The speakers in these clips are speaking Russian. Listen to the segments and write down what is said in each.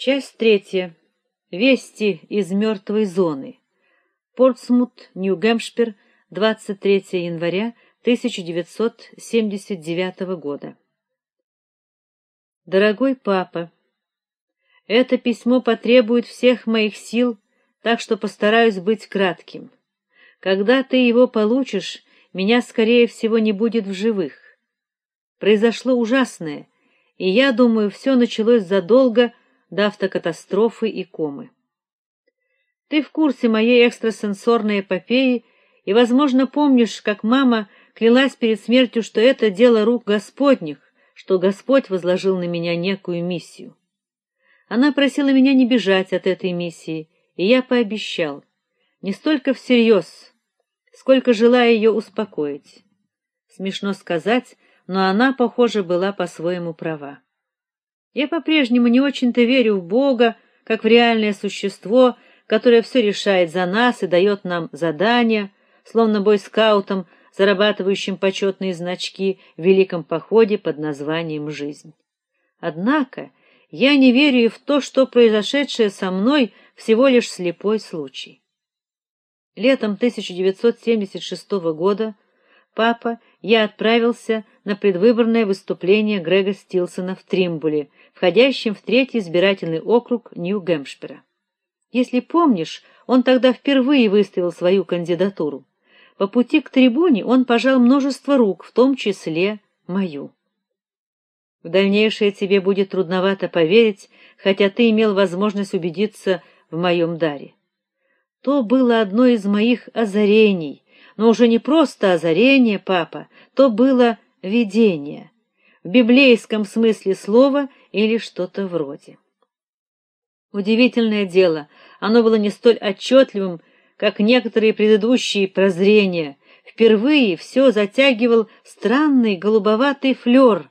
Часть третья. Вести из мертвой зоны. Портсмут, Нью-Гэмпшир, 23 января 1979 года. Дорогой папа, это письмо потребует всех моих сил, так что постараюсь быть кратким. Когда ты его получишь, меня скорее всего не будет в живых. Произошло ужасное, и я думаю, все началось задолго до автокатастрофы и комы. Ты в курсе моей экстрасенсорной эпопеи и, возможно, помнишь, как мама клялась перед смертью, что это дело рук Господних, что Господь возложил на меня некую миссию. Она просила меня не бежать от этой миссии, и я пообещал, не столько всерьез, сколько желая ее успокоить. Смешно сказать, но она, похоже, была по-своему права. Я по-прежнему не очень-то верю в Бога, как в реальное существо, которое все решает за нас и дает нам задания, словно бойскаутам, зарабатывающим почетные значки в великом походе под названием жизнь. Однако я не верю и в то, что произошедшее со мной всего лишь слепой случай. Летом 1976 года папа я отправился на предвыборное выступление Грега Стилсона в Тримбуле, входящем в третий избирательный округ Нью-Гэмпшира. Если помнишь, он тогда впервые выставил свою кандидатуру. По пути к трибуне он пожал множество рук, в том числе мою. В дальнейшее тебе будет трудновато поверить, хотя ты имел возможность убедиться в моем даре. То было одно из моих озарений, но уже не просто озарение, папа, то было видение в библейском смысле слова или что-то вроде. Удивительное дело, оно было не столь отчетливым, как некоторые предыдущие прозрения. Впервые все затягивал странный голубоватый флёр,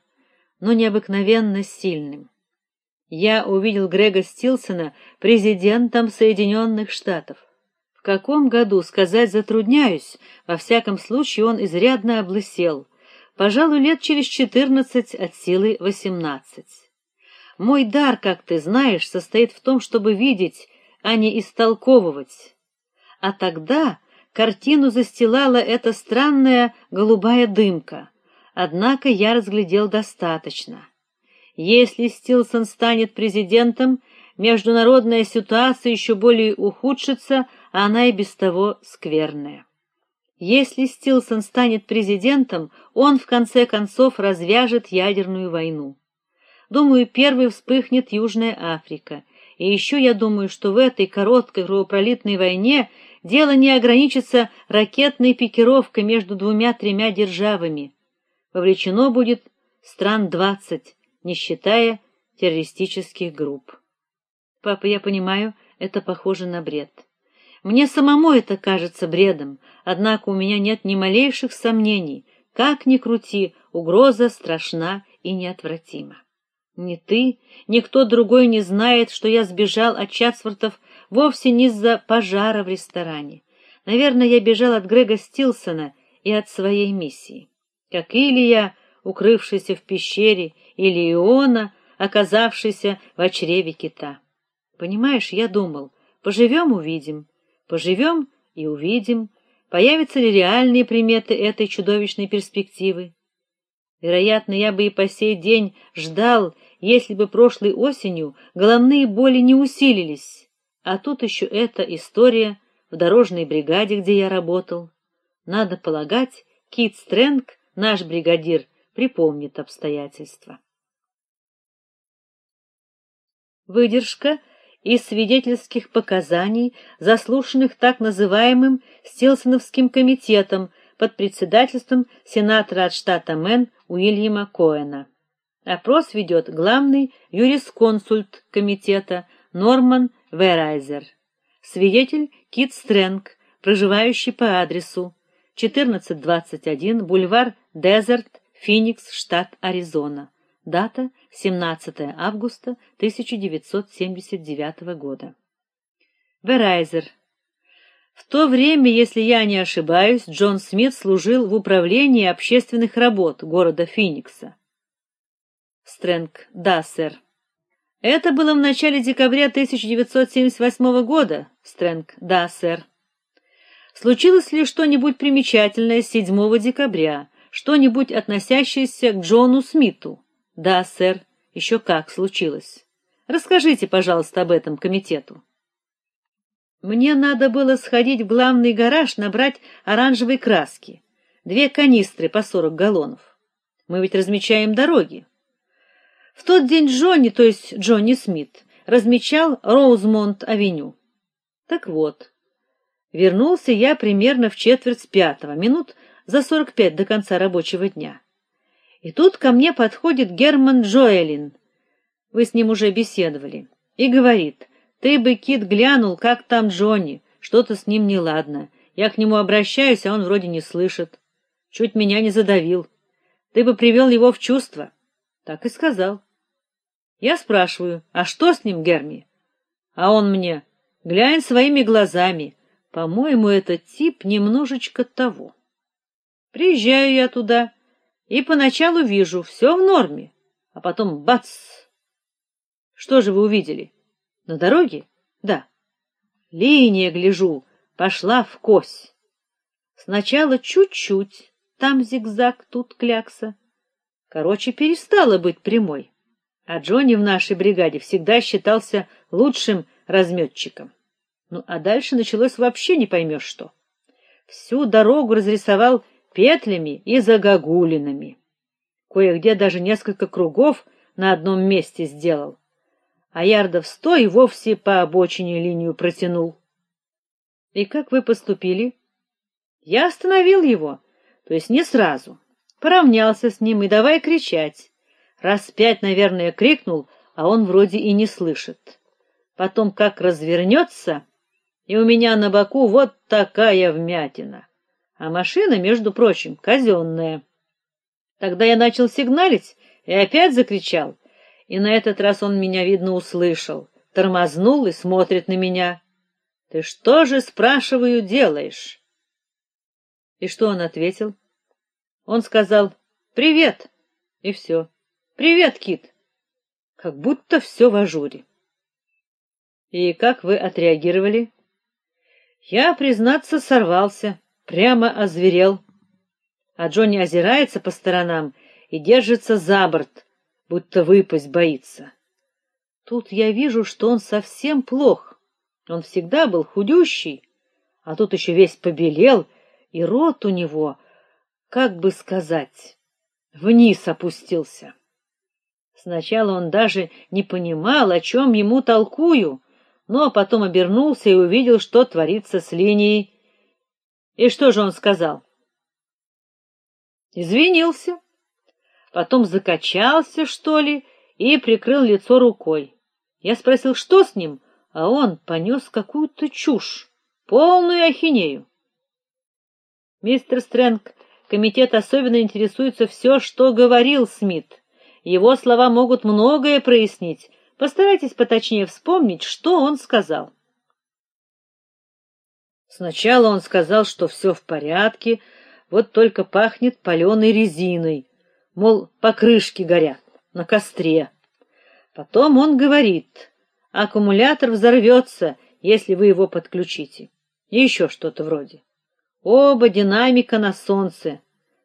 но необыкновенно сильным. Я увидел Грега Стилсона президентом Соединенных Штатов. Каком году сказать затрудняюсь, во всяком случае он изрядно облысел, пожалуй, лет через четырнадцать от силы восемнадцать. Мой дар, как ты знаешь, состоит в том, чтобы видеть, а не истолковывать. А тогда картину застилала эта странная голубая дымка. Однако я разглядел достаточно. Если Стилсон станет президентом, международная ситуация еще более ухудшится, а она и без того скверная. Если Стилсон станет президентом, он в конце концов развяжет ядерную войну. Думаю, первой вспыхнет Южная Африка. И еще я думаю, что в этой короткой кровопролитной войне дело не ограничится ракетной пикировкой между двумя-тремя державами. Вовлечено будет стран двадцать, не считая террористических групп. Папа, я понимаю, это похоже на бред. Мне самому это кажется бредом, однако у меня нет ни малейших сомнений. Как ни крути, угроза страшна и неотвратима. Ни ты, ни кто другой не знает, что я сбежал от Чатсвортов вовсе не из-за пожара в ресторане. Наверное, я бежал от Грега Стилсона и от своей миссии. Как Илия, укрывшийся в пещере, или Иона, оказавшийся в чреве кита. Понимаешь, я думал, поживем — увидим, поживем и увидим, появятся ли реальные приметы этой чудовищной перспективы. Вероятно, я бы и по сей день ждал если бы прошлой осенью головные боли не усилились. А тут еще эта история в дорожной бригаде, где я работал. Надо полагать, Кит Стрэнг, наш бригадир, припомнит обстоятельства. Выдержка из свидетельских показаний, заслушанных так называемым Стилсоновским комитетом под председательством сенатора от штата Мэн Уильяма Коэна. Опрос ведет главный юрисконсульт комитета Норман Верайзер. Свидетель Кит Стрэнг, проживающий по адресу 1421 бульвар Дезерт, Феникс, штат Аризона. Дата 17 августа 1979 года. Верайзер. В то время, если я не ошибаюсь, Джон Смит служил в управлении общественных работ города Феникса. Стрэнг. Да, сэр. Это было в начале декабря 1978 года, Стрэнг. Да, сэр. Случилось ли что-нибудь примечательное 7 декабря, что-нибудь относящееся к Джону Смиту? Да, сэр, еще как случилось. Расскажите, пожалуйста, об этом комитету. Мне надо было сходить в главный гараж набрать оранжевой краски. Две канистры по 40 галлонов. Мы ведь размечаем дороги. В тот день Джонни, то есть Джонни Смит, размечал Роузмонт-авеню. Так вот, вернулся я примерно в четверть пятого, минут за 45 до конца рабочего дня. И тут ко мне подходит Герман Джоэлин. Вы с ним уже беседовали. И говорит: "Ты бы, Кит, глянул, как там Джонни, что-то с ним неладно. Я к нему обращаюсь, а он вроде не слышит. Чуть меня не задавил. Ты бы привел его в чувство". Так и сказал. Я спрашиваю: "А что с ним, Герми?" А он мне: "Глянь своими глазами. По-моему, этот тип немножечко того". Приезжаю я туда и поначалу вижу все в норме, а потом бац. Что же вы увидели? На дороге? Да. Линия, гляжу, пошла в кось. Сначала чуть-чуть, там зигзаг, тут клякса. Короче, перестала быть прямой. А Джонни в нашей бригаде всегда считался лучшим разметчиком. Ну, а дальше началось вообще не поймешь что. Всю дорогу разрисовал петлями и загогулинами. Кое-где даже несколько кругов на одном месте сделал. А ярдов сто и вовсе по обочине линию протянул. И как вы поступили? Я остановил его, то есть не сразу. Поравнялся с ним и давай кричать. Раз пять, наверное, крикнул, а он вроде и не слышит. Потом как развернется, и у меня на боку вот такая вмятина. А машина, между прочим, казенная. Тогда я начал сигналить и опять закричал. И на этот раз он меня видно услышал, тормознул и смотрит на меня. Ты что же, спрашиваю, делаешь? И что он ответил? Он сказал: "Привет". И все. Привет, Кит. Как будто все в ажуре. И как вы отреагировали? Я, признаться, сорвался, прямо озверел. А Джонни озирается по сторонам и держится за борт, будто выпасть боится. Тут я вижу, что он совсем плох. Он всегда был худющий, а тут еще весь побелел, и рот у него, как бы сказать, вниз опустился. Сначала он даже не понимал, о чем ему толкую, но потом обернулся и увидел, что творится с линией. И что же он сказал? Извинился. Потом закачался, что ли, и прикрыл лицо рукой. Я спросил, что с ним, а он понес какую-то чушь, полную ахинею. Мистер Стрэнг, комитет особенно интересуется все, что говорил Смит. Его слова могут многое прояснить. Постарайтесь поточнее вспомнить, что он сказал. Сначала он сказал, что все в порядке, вот только пахнет паленой резиной, мол, покрышки горят на костре. Потом он говорит: аккумулятор взорвется, если вы его подключите. И еще что-то вроде. Оба динамика на солнце,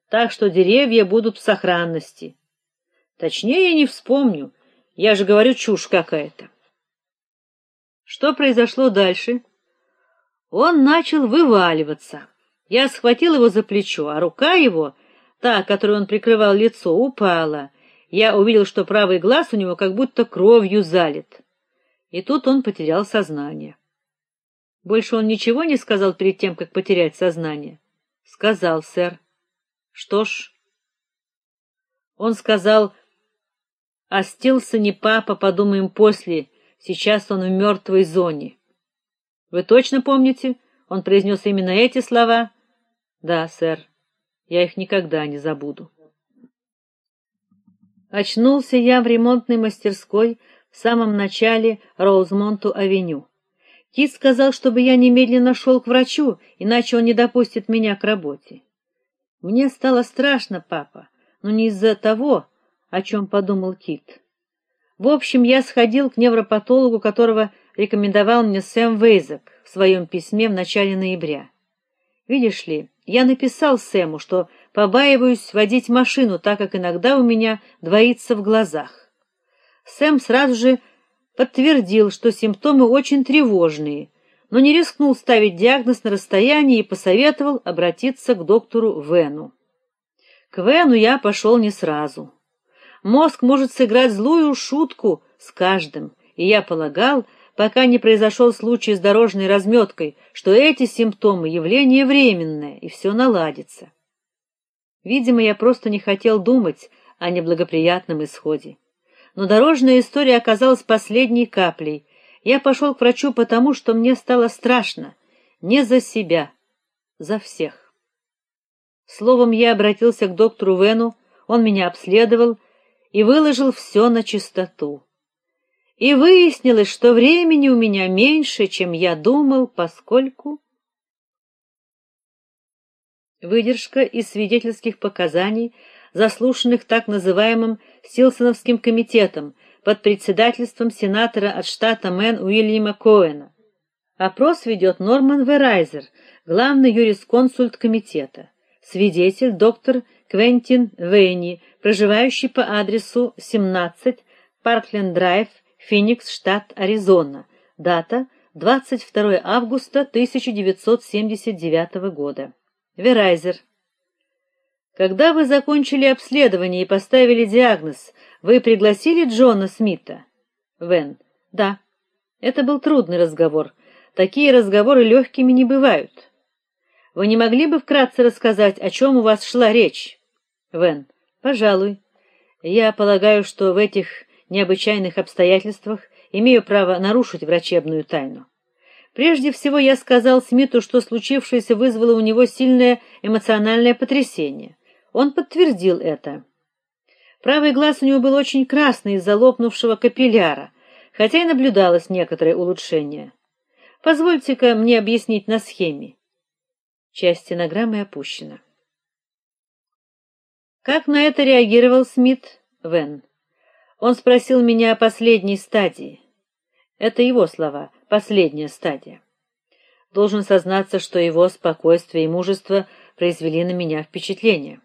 так что деревья будут в сохранности. Точнее я не вспомню. Я же говорю чушь какая-то. Что произошло дальше? Он начал вываливаться. Я схватил его за плечо, а рука его, та, которой он прикрывал лицо, упала. Я увидел, что правый глаз у него как будто кровью залит. И тут он потерял сознание. Больше он ничего не сказал перед тем, как потерять сознание. Сказал, сэр. Что ж, он сказал: а стился не папа, подумаем после. Сейчас он в мертвой зоне. Вы точно помните? Он произнес именно эти слова? Да, сэр. Я их никогда не забуду. Очнулся я в ремонтной мастерской в самом начале Роузмонту-авеню. Кит сказал, чтобы я немедленно шел к врачу, иначе он не допустит меня к работе. Мне стало страшно, папа, но не из-за того, о чем подумал Кит. В общем, я сходил к невропатологу, которого рекомендовал мне Сэм Вейзек в своем письме в начале ноября. Видишь ли, я написал Сэму, что побаиваюсь водить машину, так как иногда у меня двоится в глазах. Сэм сразу же подтвердил, что симптомы очень тревожные, но не рискнул ставить диагноз на расстоянии и посоветовал обратиться к доктору Вену. К Вену я пошел не сразу. Мозг может сыграть злую шутку с каждым, и я полагал, пока не произошел случай с дорожной разметкой, что эти симптомы явление временное, и все наладится. Видимо, я просто не хотел думать о неблагоприятном исходе. Но дорожная история оказалась последней каплей. Я пошел к врачу потому, что мне стало страшно, не за себя, за всех. Словом, я обратился к доктору Вену, он меня обследовал и выложил все на чистоту. И выяснилось, что времени у меня меньше, чем я думал, поскольку выдержка из свидетельских показаний, заслушанных так называемым Стилсоновским комитетом под председательством сенатора от штата Мэн Уильяма Коэна. Опрос ведет Норман Верайзер, главный юрисконсульт комитета. Свидетель доктор Квентин Вейни, проживающий по адресу 17 Паркленд-драйв, Феникс, штат Аризона. Дата 22 августа 1979 года. Верайзер. Когда вы закончили обследование и поставили диагноз, вы пригласили Джона Смита? Вен. Да. Это был трудный разговор. Такие разговоры легкими не бывают. Вы не могли бы вкратце рассказать, о чем у вас шла речь? Вен. Пожалуй. Я полагаю, что в этих необычайных обстоятельствах имею право нарушить врачебную тайну. Прежде всего я сказал Смиту, что случившееся вызвало у него сильное эмоциональное потрясение. Он подтвердил это. Правый глаз у него был очень красный из-за лопнувшего капилляра, хотя и наблюдалось некоторое улучшение. Позвольте-ка мне объяснить на схеме. Часть стенограммы опущена. Как на это реагировал Смит? Вен. Он спросил меня о последней стадии. Это его слова последняя стадия. Должен сознаться, что его спокойствие и мужество произвели на меня впечатление.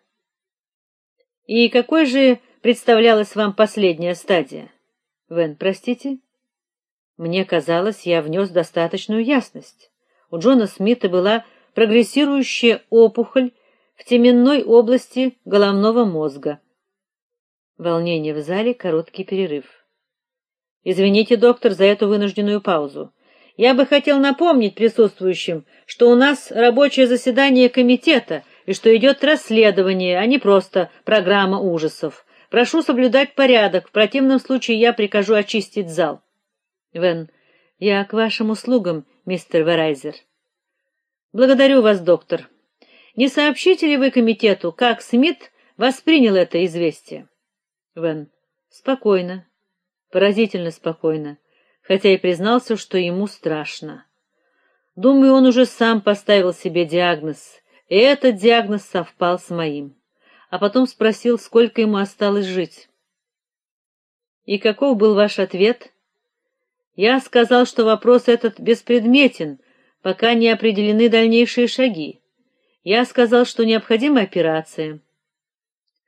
И какой же представлялась вам последняя стадия? Вен, простите? Мне казалось, я внес достаточную ясность. У Джона Смита была прогрессирующая опухоль в теменной области головного мозга. Волнение в зале, короткий перерыв. Извините, доктор, за эту вынужденную паузу. Я бы хотел напомнить присутствующим, что у нас рабочее заседание комитета и что идет расследование, а не просто программа ужасов. Прошу соблюдать порядок, в противном случае я прикажу очистить зал. Вен, я к вашим услугам, мистер Верайзер. Благодарю вас, доктор. Не сообщите ли вы комитету, как Смит воспринял это известие? Вен, спокойно, поразительно спокойно хотя и признался, что ему страшно. Думаю, он уже сам поставил себе диагноз, и этот диагноз совпал с моим. А потом спросил, сколько ему осталось жить. И каков был ваш ответ? Я сказал, что вопрос этот беспредметен, пока не определены дальнейшие шаги. Я сказал, что необходима операция.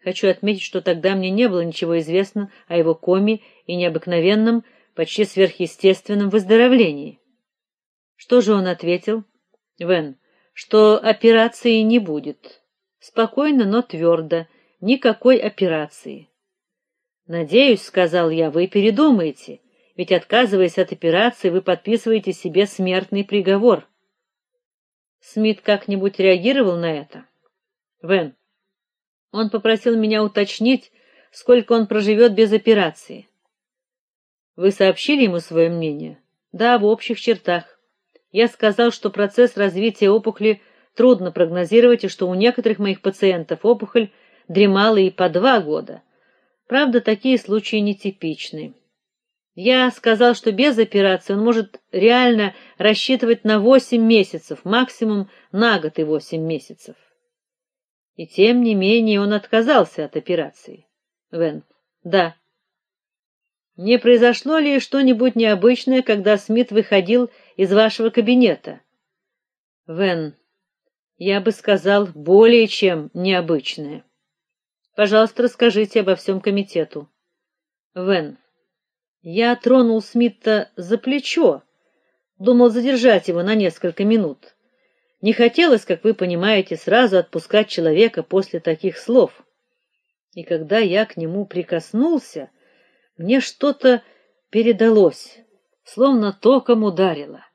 Хочу отметить, что тогда мне не было ничего известно о его коме и необыкновенном почти сверхъестественном выздоровлении. Что же он ответил? Вен, что операции не будет. Спокойно, но твердо, никакой операции. Надеюсь, сказал я, вы передумаете, ведь отказываясь от операции, вы подписываете себе смертный приговор. Смит как-нибудь реагировал на это? Вен. Он попросил меня уточнить, сколько он проживет без операции. Вы сообщили ему свое мнение? Да, в общих чертах. Я сказал, что процесс развития опухоли трудно прогнозировать и что у некоторых моих пациентов опухоль дремала и по два года. Правда, такие случаи нетипичны. Я сказал, что без операции он может реально рассчитывать на восемь месяцев, максимум на год и восемь месяцев. И тем не менее он отказался от операции. Вен. Да. Не произошло ли что-нибудь необычное, когда Смит выходил из вашего кабинета? Вен, я бы сказал, более чем необычное. Пожалуйста, расскажите обо всем комитету. Вен, я тронул Смита за плечо, думал задержать его на несколько минут. Не хотелось, как вы понимаете, сразу отпускать человека после таких слов. И когда я к нему прикоснулся, мне что-то передалось, словно током ударило.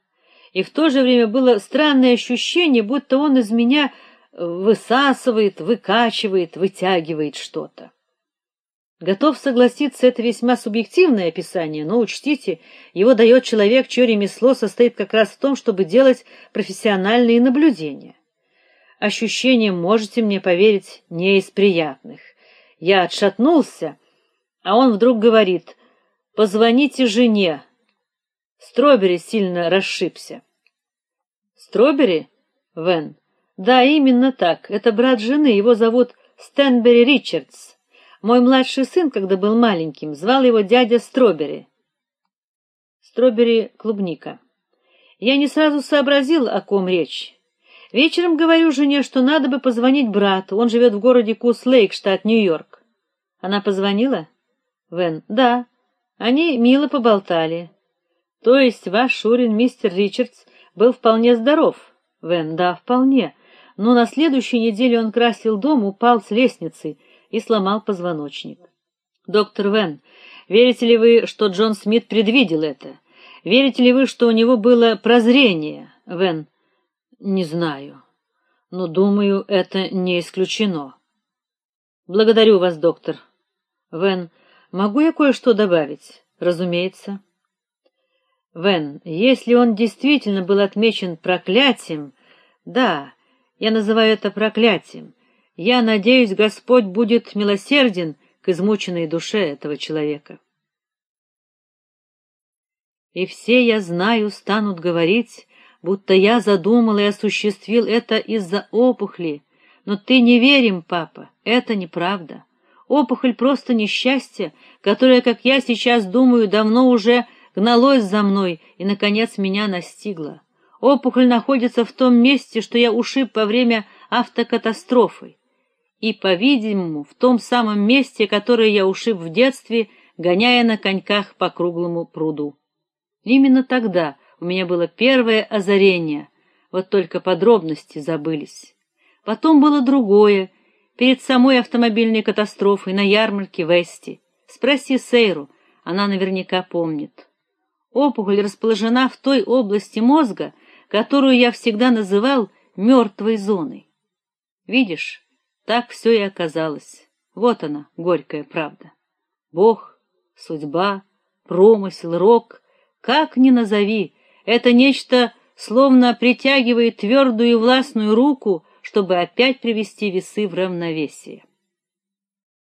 И в то же время было странное ощущение, будто он из меня высасывает, выкачивает, вытягивает что-то. Готов согласиться, это весьма субъективное описание, но учтите, его дает человек, чье ремесло состоит как раз в том, чтобы делать профессиональные наблюдения. Ощущение, можете мне поверить, не из приятных. Я отшатнулся, а он вдруг говорит: "Позвоните жене". Стробери сильно расшибся. Стробери? Вен. Да, именно так. Это брат жены, его зовут Стенбери Ричардс. Мой младший сын, когда был маленьким, звал его дядя Стробери. Стробери клубника. Я не сразу сообразил, о ком речь. Вечером говорю жене, что надо бы позвонить брату. Он живет в городе Кус-Лейк, штат Нью-Йорк. Она позвонила? Вен. Да. Они мило поболтали. То есть ваш Шурин, мистер Ричардс, был вполне здоров? Вен. Да, вполне. Но на следующей неделе он красил дом, упал с лестницы и сломал позвоночник. Доктор Вен, верите ли вы, что Джон Смит предвидел это? Верите ли вы, что у него было прозрение? Вен, не знаю, но думаю, это не исключено. Благодарю вас, доктор. Вен, могу я кое-что добавить? Разумеется. Вен, если он действительно был отмечен проклятием, да, я называю это проклятием. Я надеюсь, Господь будет милосерден к измученной душе этого человека. И все, я знаю, станут говорить, будто я задумал и осуществил это из-за опухли. Но ты не верим, папа, это неправда. Опухоль просто несчастье, которое, как я сейчас думаю, давно уже гналось за мной и наконец меня настигло. Опухоль находится в том месте, что я ушиб во время автокатастрофы и, по-видимому, в том самом месте, которое я ушиб в детстве, гоняя на коньках по круглому пруду. Именно тогда у меня было первое озарение, вот только подробности забылись. Потом было другое, перед самой автомобильной катастрофой на ярмарке в Эсти. Спроси Сейру, она наверняка помнит. Опухоль расположена в той области мозга, которую я всегда называл мертвой зоной. Видишь, так все и оказалось. Вот она, горькая правда. Бог, судьба, промысел, рок, как ни назови, это нечто словно притягивает твердую и властную руку, чтобы опять привести весы в равновесие.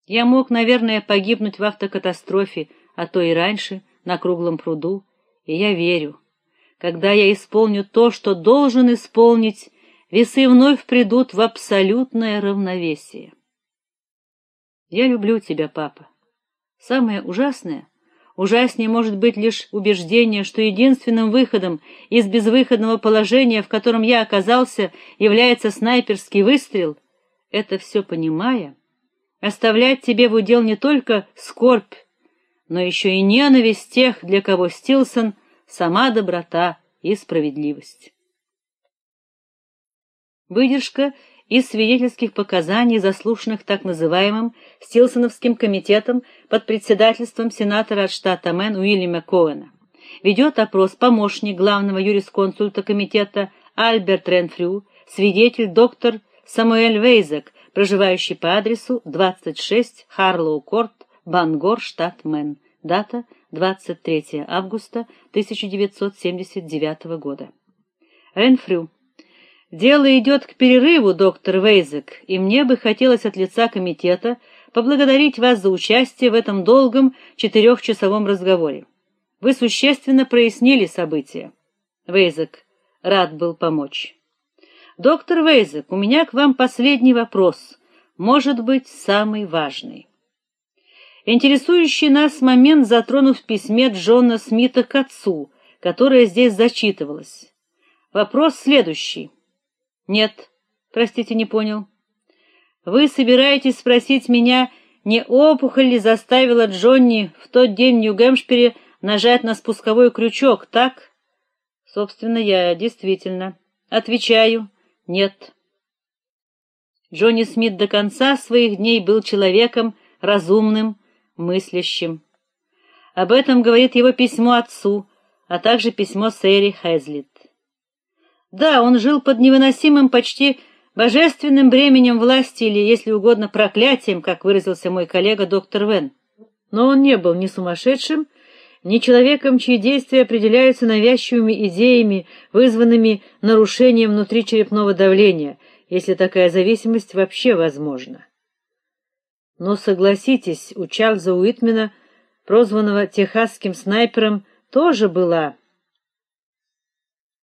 Я мог, наверное, погибнуть в автокатастрофе, а то и раньше, на круглом пруду, и я верю, когда я исполню то, что должен исполнить, весы вновь придут в абсолютное равновесие. Я люблю тебя, папа. Самое ужасное, ужаснее может быть лишь убеждение, что единственным выходом из безвыходного положения, в котором я оказался, является снайперский выстрел. Это все понимая, оставлять тебе в удел не только скорбь, но еще и ненависть тех, для кого Стилсон сама доброта и справедливость. Выдержка из свидетельских показаний, заслушанных так называемым Стилсоновским комитетом под председательством сенатора от штата Мэн Уильяма Коэна. Ведет опрос помощник главного юрисконсульта комитета Альберт Ренфрю, свидетель доктор Самуэль Вейзек, проживающий по адресу 26 Харлоу-Корт, Бангор, штат Мэн. Дата 23 августа 1979 года. Ренфрю Дело идет к перерыву, доктор Вейзек, и мне бы хотелось от лица комитета поблагодарить вас за участие в этом долгом четырехчасовом разговоре. Вы существенно прояснили события. Вейзек рад был помочь. Доктор Вейзек, у меня к вам последний вопрос, может быть, самый важный. Интересующий нас момент затронут в письме Джона Смита к отцу, которое здесь зачитывалось. Вопрос следующий. Нет, простите, не понял. Вы собираетесь спросить меня, не опухоль ли заставила Джонни в тот день в Нью-Гэмпшире нажать на спусковой крючок, так? Собственно, я действительно отвечаю: нет. Джонни Смит до конца своих дней был человеком разумным, мыслящим. Об этом говорит его письмо отцу, а также письмо Сэри Хэзлит. Да, он жил под невыносимым, почти божественным бременем власти или, если угодно, проклятием, как выразился мой коллега доктор Вен. Но он не был ни сумасшедшим, ни человеком, чьи действия определяются навязчивыми идеями, вызванными нарушением внутричерепного давления, если такая зависимость вообще возможна. Но согласитесь, у Чарльза Уитмена, прозванного техасским снайпером, тоже была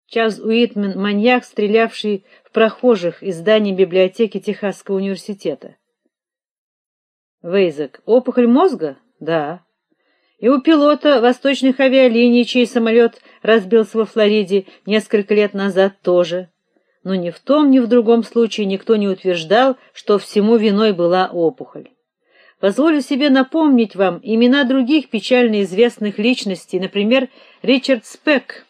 Чарльз Уитмен маньяк, стрелявший в прохожих из здания библиотеки Техасского университета. Вейзек. Опухоль мозга? Да. И у пилота восточных авиалиний, чей самолет разбился во Флориде несколько лет назад тоже. Но ни в том, ни в другом случае никто не утверждал, что всему виной была опухоль. Позволю себе напомнить вам имена других печально известных личностей, например, Ричард Спек,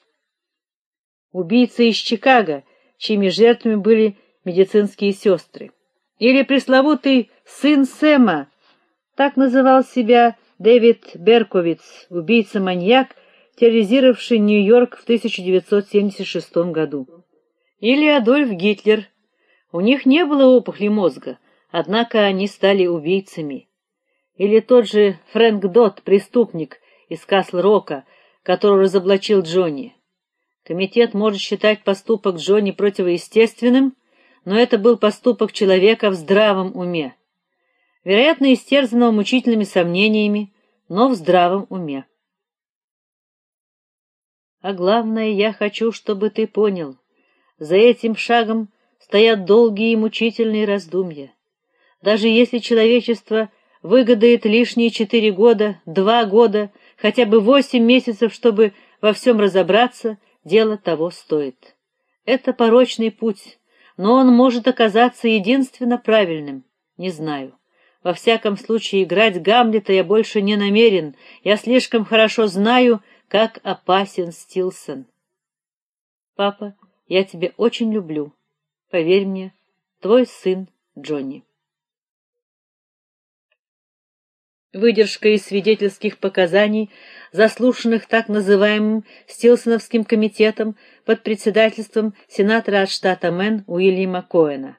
убийца из Чикаго, чьими жертвами были медицинские сестры, или пресловутый сын Сэма, так называл себя Дэвид Берковиц, убийца-маньяк, терроризировавший Нью-Йорк в 1976 году. Или Адольф Гитлер. У них не было опухоли мозга, однако они стали убийцами или тот же Фрэнк Дот, преступник из Касл-Рока, которого разоблачил Джонни. Комитет может считать поступок Джонни противоестественным, но это был поступок человека в здравом уме. Вероятно, истерзанного мучительными сомнениями, но в здравом уме. А главное, я хочу, чтобы ты понял, за этим шагом стоят долгие и мучительные раздумья. Даже если человечество выгодает лишние четыре года, два года, хотя бы восемь месяцев, чтобы во всем разобраться, дело того стоит. Это порочный путь, но он может оказаться единственно правильным. Не знаю. Во всяком случае, играть Гамлета я больше не намерен. Я слишком хорошо знаю, как опасен Стилсон. Папа, я тебя очень люблю. Поверь мне, твой сын Джонни. Выдержка из свидетельских показаний, заслушанных так называемым Стилсоновским комитетом под председательством сенатора от штата Мэн Уильяма Коэна.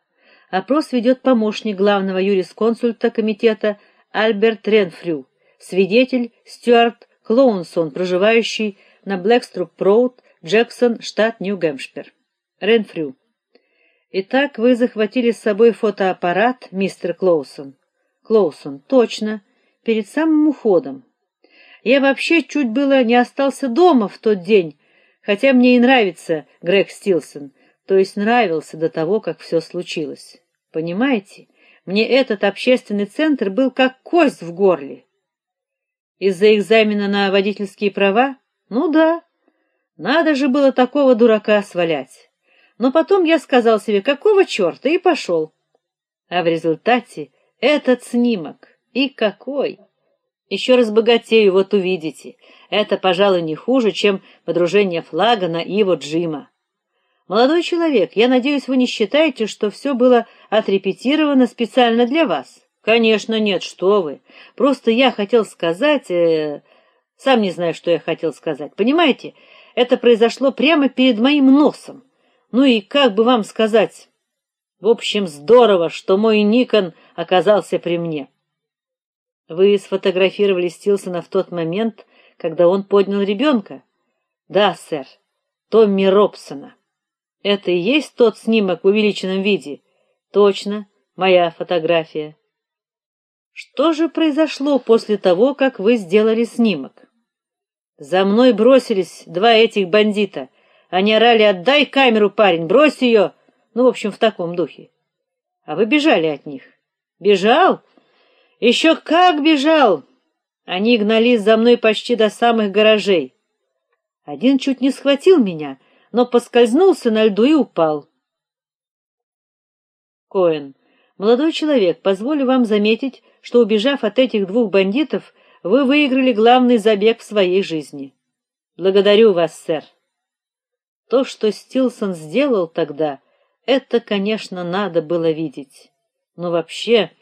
Опрос ведет помощник главного юрисконсульта комитета Альберт Ренфрю, свидетель Стюарт Клоусон, проживающий на Блэкструп-Роуд, Джексон, штат Нью-Гэмпшир. Ренфрю. Итак, вы захватили с собой фотоаппарат, мистер Клоусон. Клоусон. Точно перед самым уходом. Я вообще чуть было не остался дома в тот день, хотя мне и нравится Грег Стилсон, то есть нравился до того, как все случилось. Понимаете? Мне этот общественный центр был как кость в горле. Из-за экзамена на водительские права? Ну да. Надо же было такого дурака свалять. Но потом я сказал себе: "Какого чёрта?" и пошел. А в результате этот снимок и какой! Еще раз богатею, вот увидите. Это, пожалуй, не хуже, чем подружение флага на Иво Джима. Молодой человек, я надеюсь, вы не считаете, что все было отрепетировано специально для вас. Конечно, нет, что вы. Просто я хотел сказать, э, сам не знаю, что я хотел сказать. Понимаете? Это произошло прямо перед моим носом. Ну и как бы вам сказать? В общем, здорово, что мой Никон оказался при мне. Вы сфотографировали Стилсона в тот момент, когда он поднял ребенка?» Да, сэр. Томми Робсона. Это и есть тот снимок в увеличенном виде. Точно, моя фотография. Что же произошло после того, как вы сделали снимок? За мной бросились два этих бандита. Они орали: "Отдай камеру, парень, брось ее!» Ну, в общем, в таком духе. А вы бежали от них. Бежал? Еще как бежал! Они гнались за мной почти до самых гаражей. Один чуть не схватил меня, но поскользнулся на льду и упал. Коэн, молодой человек, позволю вам заметить, что убежав от этих двух бандитов, вы выиграли главный забег в своей жизни. Благодарю вас, сэр. То, что Стилсон сделал тогда, это, конечно, надо было видеть. Но вообще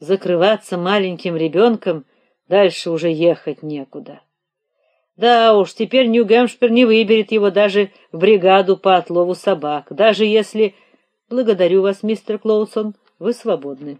закрываться маленьким ребенком дальше уже ехать некуда. Да уж, теперь Нью-Гэмпшир не выберет его даже в бригаду по отлову собак, даже если Благодарю вас, мистер Клоусон, вы свободны.